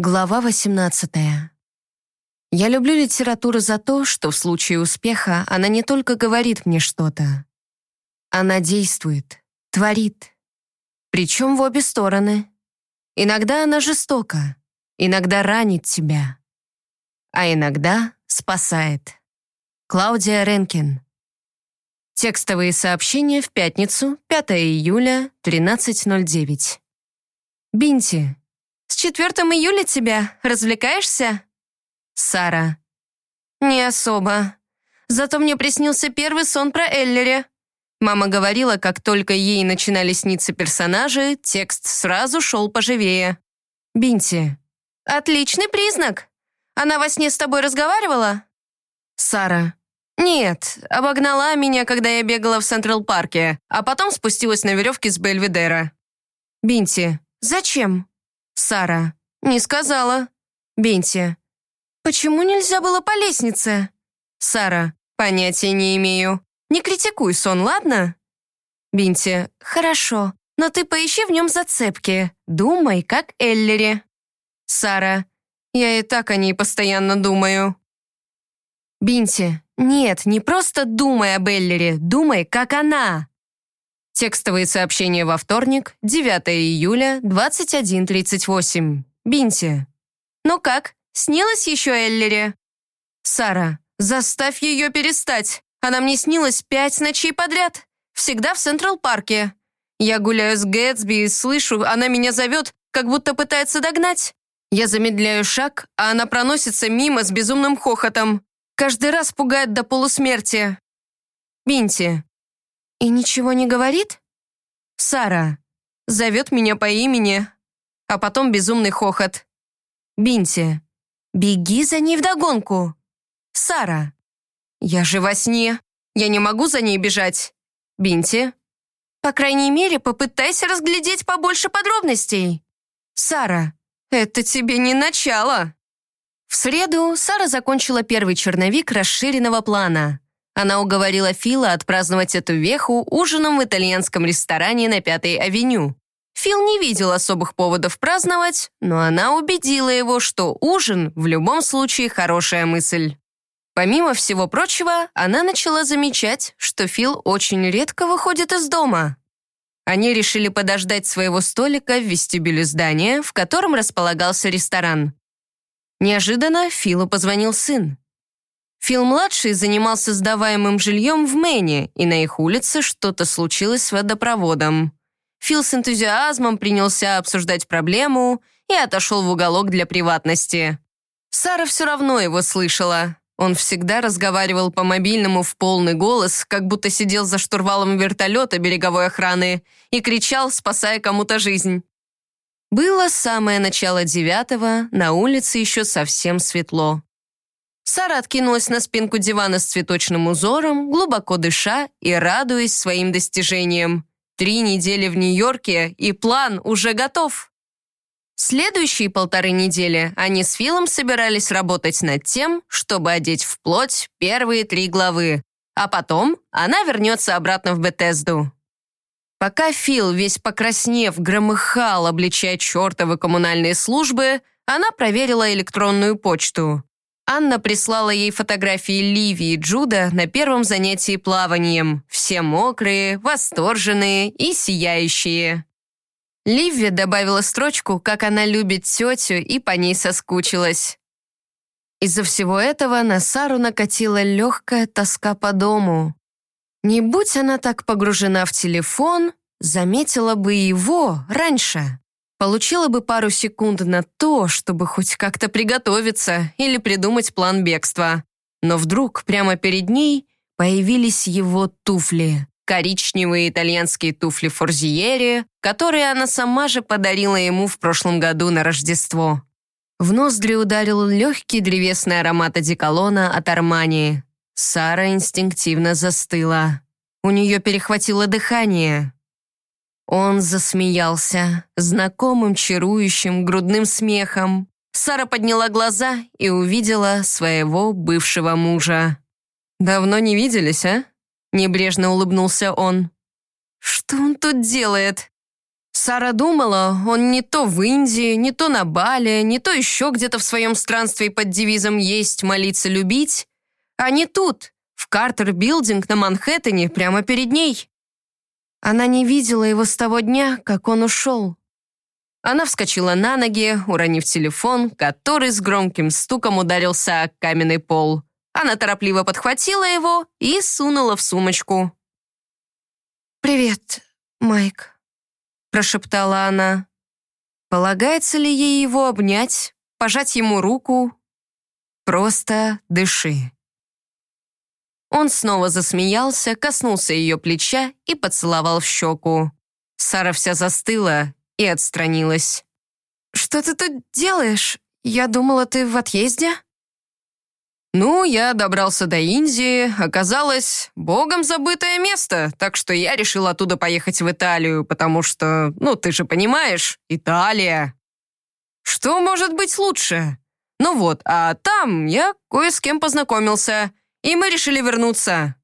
Глава 18. Я люблю литературу за то, что в случае успеха она не только говорит мне что-то. Она действует, творит. Причем в обе стороны. Иногда она жестока, иногда ранит тебя, а иногда спасает. Клаудия Ренкин. Текстовые сообщения в пятницу, 5 июля, 13.09. Бинти, с 4 июля тебя. Развлекаешься?» Сара. «Не особо. Зато мне приснился первый сон про Эллере. Мама говорила, как только ей начинали сниться персонажи, текст сразу шел поживее. Бинти. «Отличный признак. Она во сне с тобой разговаривала?» Сара. «Нет, обогнала меня, когда я бегала в Централ-парке, а потом спустилась на веревке с Бельведера». Бинти. «Зачем?» Сара. «Не сказала». Бенти. «Почему нельзя было по лестнице?» Сара. «Понятия не имею. Не критикуй сон, ладно?» Бинти. «Хорошо, но ты поищи в нем зацепки. Думай, как Эллери». Сара. «Я и так о ней постоянно думаю». Бинти. «Нет, не просто думай об Эллере, думай, как она». Текстовые сообщения во вторник, 9 июля, 21.38. Бинти. «Ну как, снилась еще Эллере?» Сара. «Заставь ее перестать. Она мне снилась пять ночей подряд. Всегда в Централ-парке. Я гуляю с Гэтсби и слышу, она меня зовет, как будто пытается догнать. Я замедляю шаг, а она проносится мимо с безумным хохотом. Каждый раз пугает до полусмерти. Бинти. «И ничего не говорит?» «Сара. Зовет меня по имени, а потом безумный хохот. Бинти. Беги за ней вдогонку. Сара. Я же во сне. Я не могу за ней бежать. Бинти. По крайней мере, попытайся разглядеть побольше подробностей. Сара. Это тебе не начало. В среду Сара закончила первый черновик расширенного плана. Она уговорила Фила отпраздновать эту веху ужином в итальянском ресторане на Пятой авеню. Фил не видел особых поводов праздновать, но она убедила его, что ужин в любом случае хорошая мысль. Помимо всего прочего, она начала замечать, что Фил очень редко выходит из дома. Они решили подождать своего столика в вестибюле здания, в котором располагался ресторан. Неожиданно Филу позвонил сын. Фил-младший занимался сдаваемым жильем в Мэне, и на их улице что-то случилось с водопроводом. Фил с энтузиазмом принялся обсуждать проблему и отошел в уголок для приватности. Сара все равно его слышала. Он всегда разговаривал по мобильному в полный голос, как будто сидел за штурвалом вертолета береговой охраны и кричал, спасая кому-то жизнь. Было самое начало девятого, на улице еще совсем светло. Сара откинулась на спинку дивана с цветочным узором, глубоко дыша и радуясь своим достижениям. Три недели в Нью-Йорке, и план уже готов. Следующие полторы недели они с Филом собирались работать над тем, чтобы одеть в плоть первые три главы, а потом она вернется обратно в Бетезду. Пока Фил, весь покраснев, громыхал, обличая чертовы коммунальные службы, она проверила электронную почту. Анна прислала ей фотографии Ливи и Джуда на первом занятии плаванием. Все мокрые, восторженные и сияющие. Ливи добавила строчку, как она любит тетю, и по ней соскучилась. Из-за всего этого на Сару накатила легкая тоска по дому. Не будь она так погружена в телефон, заметила бы его раньше. Получила бы пару секунд на то, чтобы хоть как-то приготовиться или придумать план бегства. Но вдруг прямо перед ней появились его туфли. Коричневые итальянские туфли Форзиери, которые она сама же подарила ему в прошлом году на Рождество. В ноздри ударил легкий древесный аромат одеколона от Армани. Сара инстинктивно застыла. У нее перехватило дыхание. Он засмеялся, знакомым чарующим грудным смехом. Сара подняла глаза и увидела своего бывшего мужа. «Давно не виделись, а?» Небрежно улыбнулся он. «Что он тут делает?» Сара думала, он не то в Индии, не то на Бали, не то еще где-то в своем странстве под девизом «Есть, молиться, любить», а не тут, в Картер-билдинг на Манхэттене, прямо перед ней. Она не видела его с того дня, как он ушел. Она вскочила на ноги, уронив телефон, который с громким стуком ударился о каменный пол. Она торопливо подхватила его и сунула в сумочку. «Привет, Майк», прошептала она. Полагается ли ей его обнять, пожать ему руку? Просто дыши. Он снова засмеялся, коснулся ее плеча и поцеловал в щеку. Сара вся застыла и отстранилась. «Что ты тут делаешь? Я думала, ты в отъезде?» Ну, я добрался до Индии, оказалось, богом забытое место, так что я решил оттуда поехать в Италию, потому что, ну, ты же понимаешь, Италия. Что может быть лучше? Ну вот, а там я кое с кем познакомился, и мы решили вернуться.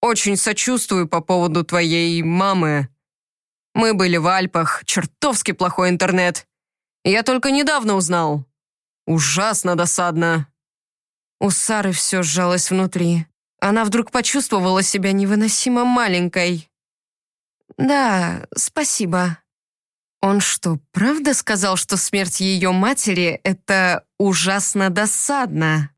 Очень сочувствую по поводу твоей мамы. Мы были в Альпах, чертовски плохой интернет. Я только недавно узнал. Ужасно досадно. У Сары все сжалось внутри. Она вдруг почувствовала себя невыносимо маленькой. «Да, спасибо». Он что, правда сказал, что смерть ее матери — это ужасно досадно?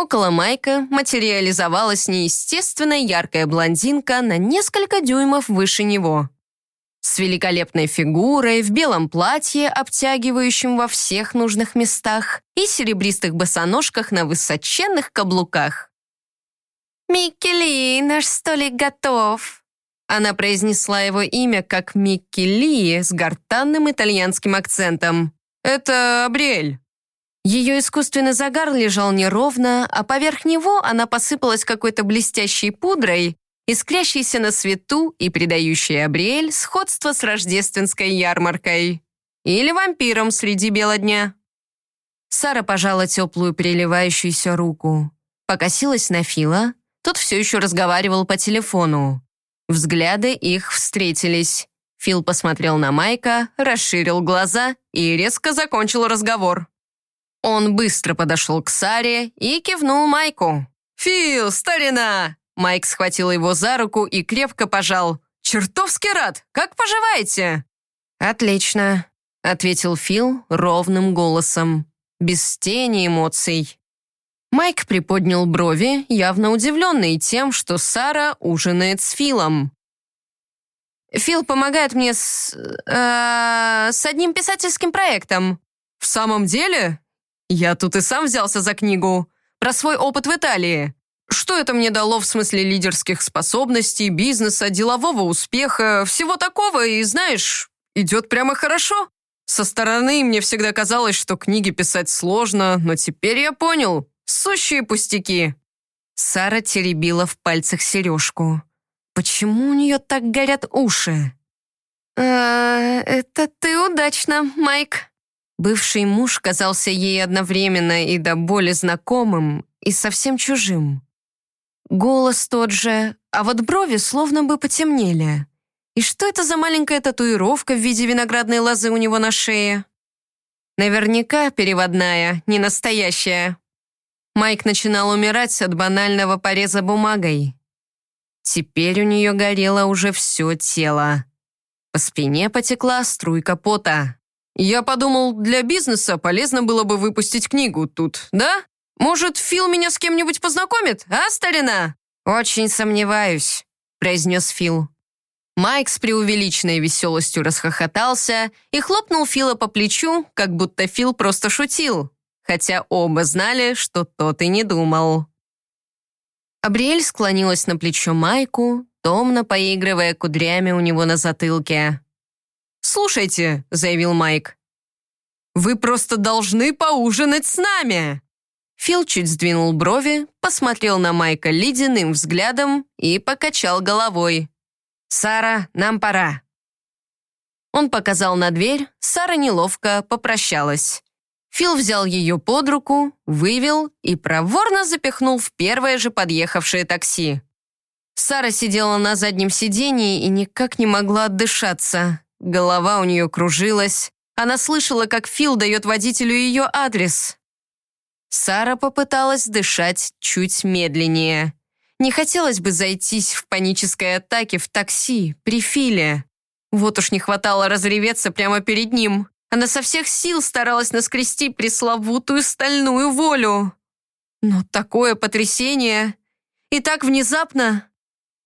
Около Майка материализовалась неестественно яркая блондинка на несколько дюймов выше него с великолепной фигурой, в белом платье, обтягивающем во всех нужных местах, и серебристых босоножках на высоченных каблуках. «Микки Ли, наш столик готов!» Она произнесла его имя как Микки Ли с гортанным итальянским акцентом. «Это Абриэль». Ее искусственный загар лежал неровно, а поверх него она посыпалась какой-то блестящей пудрой, искрящийся на свету и придающий Абриэль сходство с рождественской ярмаркой. Или вампиром среди бела дня. Сара пожала теплую переливающуюся руку. Покосилась на Фила. Тот все еще разговаривал по телефону. Взгляды их встретились. Фил посмотрел на Майка, расширил глаза и резко закончил разговор. Он быстро подошел к Саре и кивнул Майку. «Фил, старина! Майк схватил его за руку и крепко пожал. «Чертовски рад! Как поживаете?» «Отлично», — ответил Фил ровным голосом, без тени эмоций. Майк приподнял брови, явно удивленный тем, что Сара ужинает с Филом. «Фил помогает мне с... Э, с одним писательским проектом». «В самом деле? Я тут и сам взялся за книгу. Про свой опыт в Италии. Что это мне дало в смысле лидерских способностей, бизнеса, делового успеха, всего такого, и, знаешь, идет прямо хорошо? Со стороны мне всегда казалось, что книги писать сложно, но теперь я понял. Сущие пустяки. Сара теребила в пальцах сережку. Почему у нее так горят уши? «А, это ты удачно, Майк». Бывший муж казался ей одновременно и до боли знакомым, и совсем чужим. Голос тот же, а вот брови словно бы потемнели. И что это за маленькая татуировка в виде виноградной лозы у него на шее? Наверняка переводная, не настоящая. Майк начинал умирать от банального пореза бумагой. Теперь у нее горело уже все тело. По спине потекла струйка пота. «Я подумал, для бизнеса полезно было бы выпустить книгу тут, да?» Может, Фил меня с кем-нибудь познакомит, а, старина?» «Очень сомневаюсь», — произнес Фил. Майк с преувеличенной веселостью расхохотался и хлопнул Фила по плечу, как будто Фил просто шутил, хотя оба знали, что тот и не думал. Абриэль склонилась на плечо Майку, томно поигрывая кудрями у него на затылке. «Слушайте», — заявил Майк, — «вы просто должны поужинать с нами!» Фил чуть сдвинул брови, посмотрел на Майка ледяным взглядом и покачал головой. «Сара, нам пора». Он показал на дверь, Сара неловко попрощалась. Фил взял ее под руку, вывел и проворно запихнул в первое же подъехавшее такси. Сара сидела на заднем сидении и никак не могла отдышаться. Голова у нее кружилась. Она слышала, как Фил дает водителю ее адрес. Сара попыталась дышать чуть медленнее. Не хотелось бы зайтись в панической атаке в такси, при Филе. Вот уж не хватало разреветься прямо перед ним. Она со всех сил старалась наскрести пресловутую стальную волю. Но такое потрясение! И так внезапно!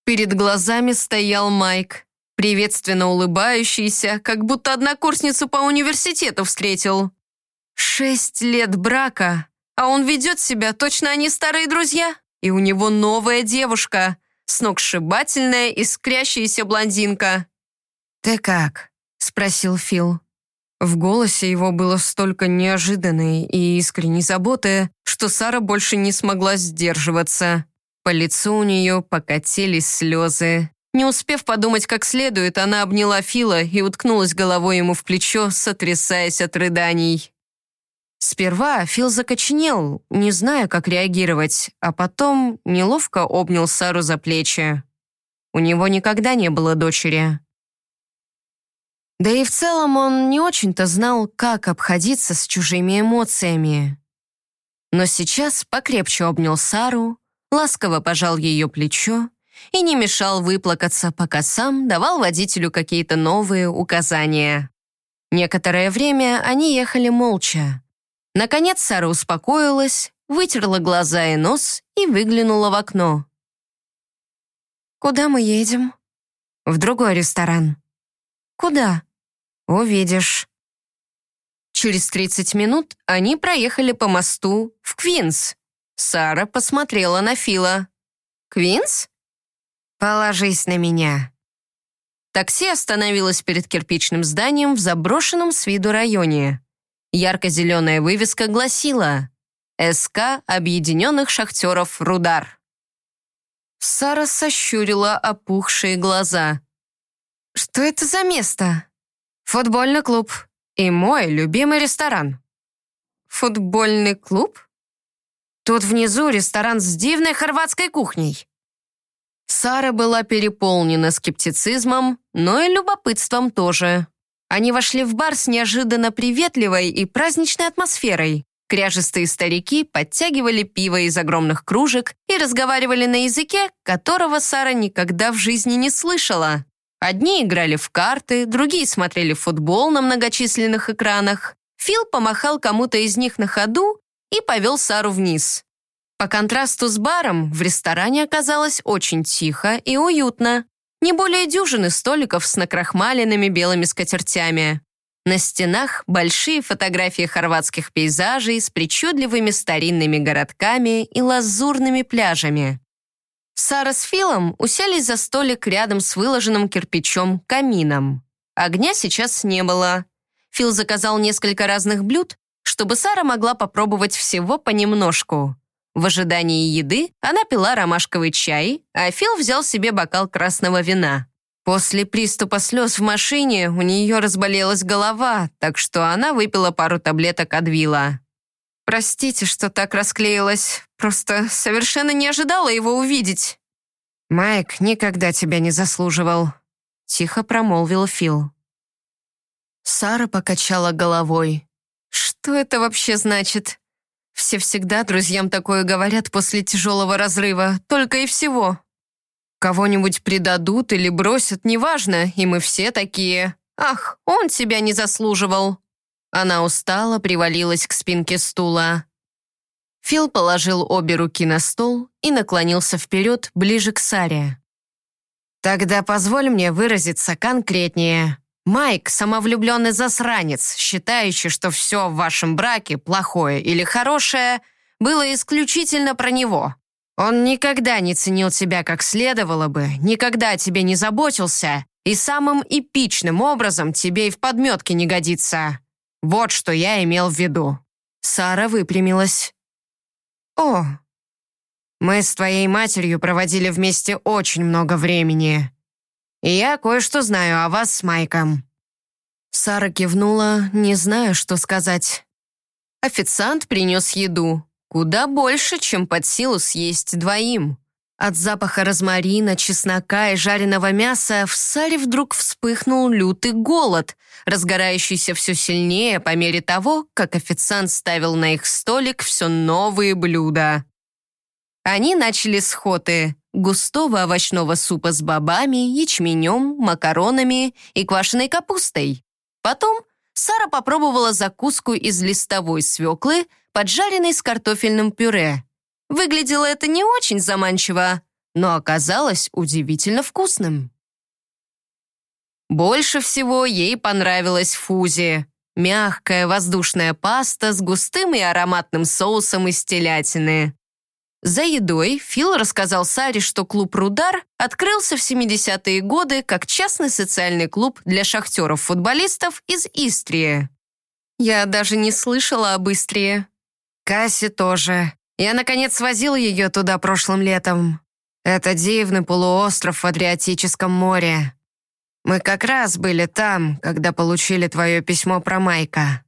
Перед глазами стоял Майк, приветственно улыбающийся, как будто однокурсницу по университету встретил. Шесть лет брака, а он ведет себя, точно они старые друзья. И у него новая девушка, сногсшибательная, искрящаяся блондинка. «Ты как?» — спросил Фил. В голосе его было столько неожиданной и искренней заботы, что Сара больше не смогла сдерживаться. По лицу у нее покатились слезы. Не успев подумать как следует, она обняла Фила и уткнулась головой ему в плечо, сотрясаясь от рыданий. Сперва Фил закоченел, не зная, как реагировать, а потом неловко обнял Сару за плечи. У него никогда не было дочери. Да и в целом он не очень-то знал, как обходиться с чужими эмоциями. Но сейчас покрепче обнял Сару, ласково пожал ее плечо и не мешал выплакаться, пока сам давал водителю какие-то новые указания. Некоторое время они ехали молча. Наконец Сара успокоилась, вытерла глаза и нос и выглянула в окно. «Куда мы едем?» «В другой ресторан». «Куда?» «Увидишь». Через 30 минут они проехали по мосту в Квинс. Сара посмотрела на Фила. «Квинс?» «Положись на меня». Такси остановилось перед кирпичным зданием в заброшенном с виду районе. Ярко-зеленая вывеска гласила «СК Объединенных Шахтеров Рудар». Сара сощурила опухшие глаза. «Что это за место?» «Футбольный клуб и мой любимый ресторан». «Футбольный клуб?» «Тут внизу ресторан с дивной хорватской кухней». Сара была переполнена скептицизмом, но и любопытством тоже. Они вошли в бар с неожиданно приветливой и праздничной атмосферой. Кряжестые старики подтягивали пиво из огромных кружек и разговаривали на языке, которого Сара никогда в жизни не слышала. Одни играли в карты, другие смотрели футбол на многочисленных экранах. Фил помахал кому-то из них на ходу и повел Сару вниз. По контрасту с баром в ресторане оказалось очень тихо и уютно не более дюжины столиков с накрахмаленными белыми скатертями. На стенах большие фотографии хорватских пейзажей с причудливыми старинными городками и лазурными пляжами. Сара с Филом уселись за столик рядом с выложенным кирпичом камином. Огня сейчас не было. Фил заказал несколько разных блюд, чтобы Сара могла попробовать всего понемножку. В ожидании еды она пила ромашковый чай, а Фил взял себе бокал красного вина. После приступа слез в машине у нее разболелась голова, так что она выпила пару таблеток Адвила. «Простите, что так расклеилась. Просто совершенно не ожидала его увидеть». «Майк никогда тебя не заслуживал», — тихо промолвил Фил. Сара покачала головой. «Что это вообще значит?» Все всегда друзьям такое говорят после тяжелого разрыва, только и всего. Кого-нибудь предадут или бросят, неважно, и мы все такие. Ах, он тебя не заслуживал. Она устала, привалилась к спинке стула. Фил положил обе руки на стол и наклонился вперед, ближе к Саре. «Тогда позволь мне выразиться конкретнее. Майк — самовлюбленный засранец, считающий, что все в вашем браке, плохое или хорошее, было исключительно про него. Он никогда не ценил тебя как следовало бы, никогда о тебе не заботился и самым эпичным образом тебе и в подметке не годится. Вот что я имел в виду». Сара выпрямилась. «О, мы с твоей матерью проводили вместе очень много времени я кое-что знаю о вас с Майком». Сара кивнула, не зная, что сказать. Официант принес еду. Куда больше, чем под силу съесть двоим. От запаха розмарина, чеснока и жареного мяса в Саре вдруг вспыхнул лютый голод, разгорающийся все сильнее по мере того, как официант ставил на их столик все новые блюда. Они начали с хоты густого овощного супа с бобами, ячменем, макаронами и квашеной капустой. Потом Сара попробовала закуску из листовой свеклы, поджаренной с картофельным пюре. Выглядело это не очень заманчиво, но оказалось удивительно вкусным. Больше всего ей понравилась фузи. Мягкая воздушная паста с густым и ароматным соусом из телятины. За едой Фил рассказал Саре, что клуб «Рудар» открылся в 70-е годы как частный социальный клуб для шахтеров-футболистов из Истрии. Я даже не слышала об Истрии. Касси тоже. Я, наконец, свозил ее туда прошлым летом. Это дивный полуостров в Адриатическом море. Мы как раз были там, когда получили твое письмо про Майка».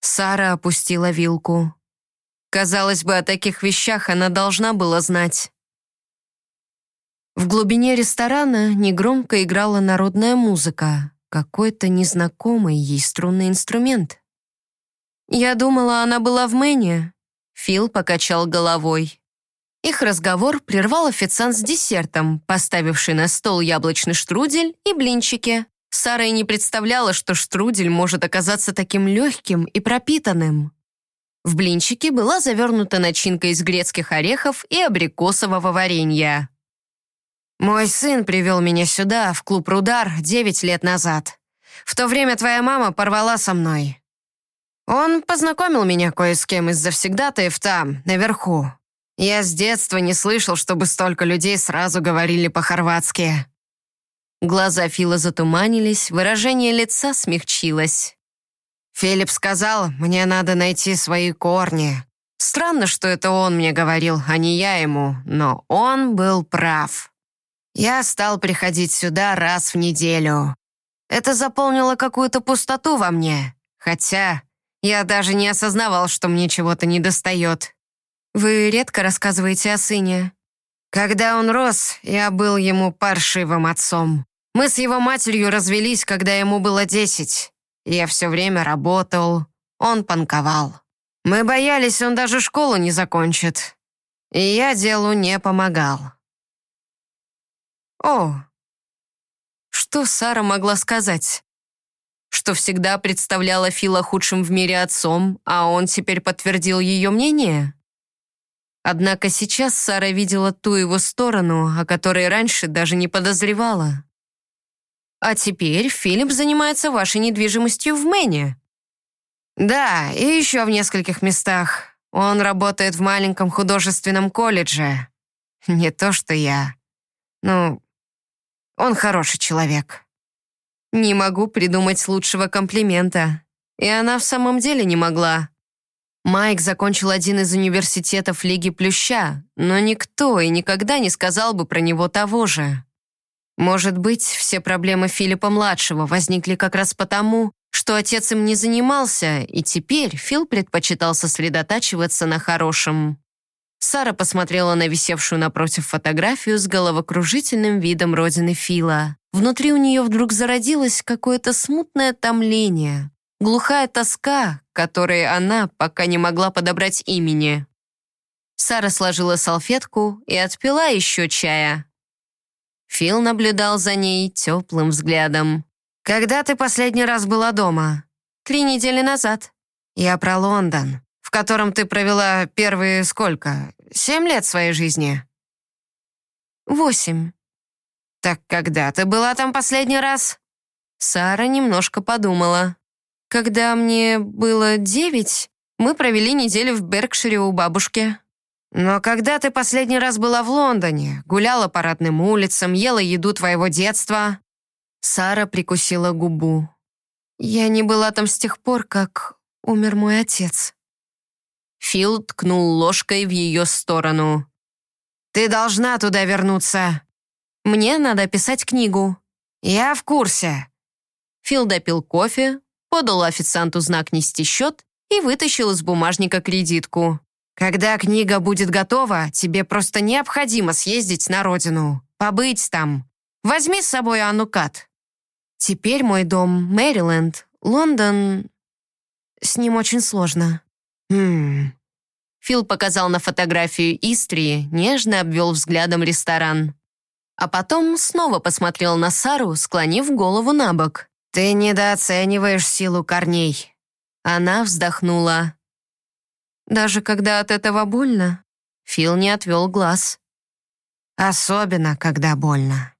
Сара опустила вилку. Казалось бы, о таких вещах она должна была знать. В глубине ресторана негромко играла народная музыка, какой-то незнакомый ей струнный инструмент. Я думала, она была в Мэне. Фил покачал головой. Их разговор прервал официант с десертом, поставивший на стол яблочный штрудель и блинчики. Сара и не представляла, что штрудель может оказаться таким легким и пропитанным. В блинчике была завернута начинка из грецких орехов и абрикосового варенья. «Мой сын привел меня сюда, в клуб «Рудар», девять лет назад. В то время твоя мама порвала со мной. Он познакомил меня кое с кем из завсегдатаев там, наверху. Я с детства не слышал, чтобы столько людей сразу говорили по-хорватски». Глаза Фила затуманились, выражение лица смягчилось. Филипп сказал, мне надо найти свои корни. Странно, что это он мне говорил, а не я ему, но он был прав. Я стал приходить сюда раз в неделю. Это заполнило какую-то пустоту во мне, хотя я даже не осознавал, что мне чего-то недостает. Вы редко рассказываете о сыне. Когда он рос, я был ему паршивым отцом. Мы с его матерью развелись, когда ему было десять. Я все время работал, он панковал. Мы боялись, он даже школу не закончит. И я делу не помогал. О, что Сара могла сказать? Что всегда представляла Фила худшим в мире отцом, а он теперь подтвердил ее мнение? Однако сейчас Сара видела ту его сторону, о которой раньше даже не подозревала. А теперь Филипп занимается вашей недвижимостью в Мэне. Да, и еще в нескольких местах. Он работает в маленьком художественном колледже. Не то, что я. Ну, он хороший человек. Не могу придумать лучшего комплимента. И она в самом деле не могла. Майк закончил один из университетов Лиги Плюща, но никто и никогда не сказал бы про него того же. Может быть, все проблемы Филиппа-младшего возникли как раз потому, что отец им не занимался, и теперь Фил предпочитал сосредотачиваться на хорошем. Сара посмотрела на висевшую напротив фотографию с головокружительным видом родины Фила. Внутри у нее вдруг зародилось какое-то смутное томление, глухая тоска, которой она пока не могла подобрать имени. Сара сложила салфетку и отпила еще чая. Фил наблюдал за ней теплым взглядом. «Когда ты последний раз была дома?» «Три недели назад». «Я про Лондон, в котором ты провела первые сколько? Семь лет своей жизни?» «Восемь». «Так когда ты была там последний раз?» Сара немножко подумала. «Когда мне было девять, мы провели неделю в Беркшире у бабушки». «Но когда ты последний раз была в Лондоне, гуляла по родным улицам, ела еду твоего детства?» Сара прикусила губу. «Я не была там с тех пор, как умер мой отец». Фил ткнул ложкой в ее сторону. «Ты должна туда вернуться. Мне надо писать книгу». «Я в курсе». Фил допил кофе, подал официанту знак «Нести счет» и вытащил из бумажника кредитку. Когда книга будет готова, тебе просто необходимо съездить на родину, побыть там. Возьми с собой Анну Кат. Теперь мой дом — Мэриленд, Лондон... С ним очень сложно. Хм... Фил показал на фотографию Истрии, нежно обвел взглядом ресторан. А потом снова посмотрел на Сару, склонив голову на бок. «Ты недооцениваешь силу корней». Она вздохнула. «Даже когда от этого больно?» Фил не отвел глаз. «Особенно, когда больно».